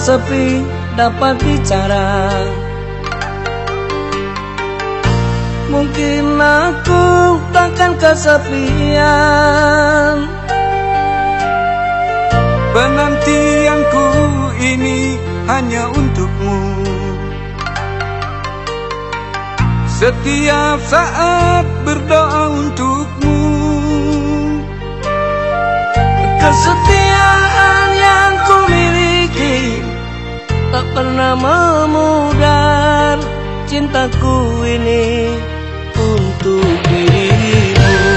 Sepi dapat bicara. Mungkin aku takkan kesepian. Penantianku ini hanya untukmu. Setiap saat berdoa untukmu. Kesetiaan pernah memudar Cintaku ini untuk dirimu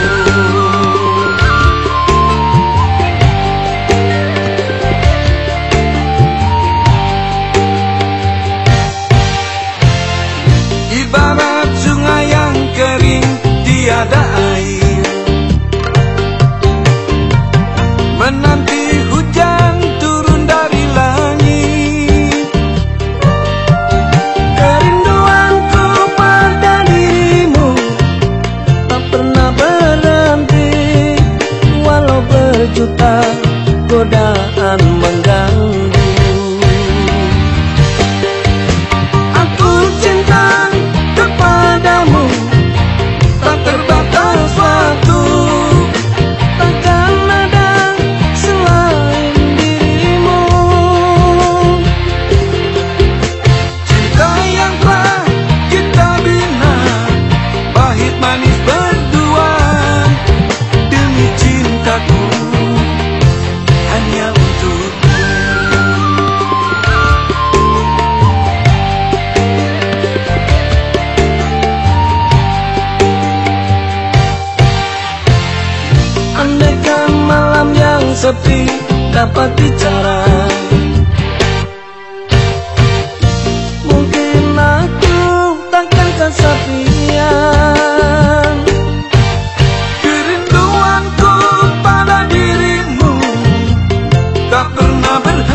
berjuta godaan mengganggu. Aku cinta kepadamu Tak terbatas waktu. Takkan ada selain dirimu. Cinta yang telah kita bina Pahit manis berdua. Demi cintaku sepi dapat bicara. Mungkin aku takkan kesepian Kerinduanku pada dirimu Tak pernah berhenti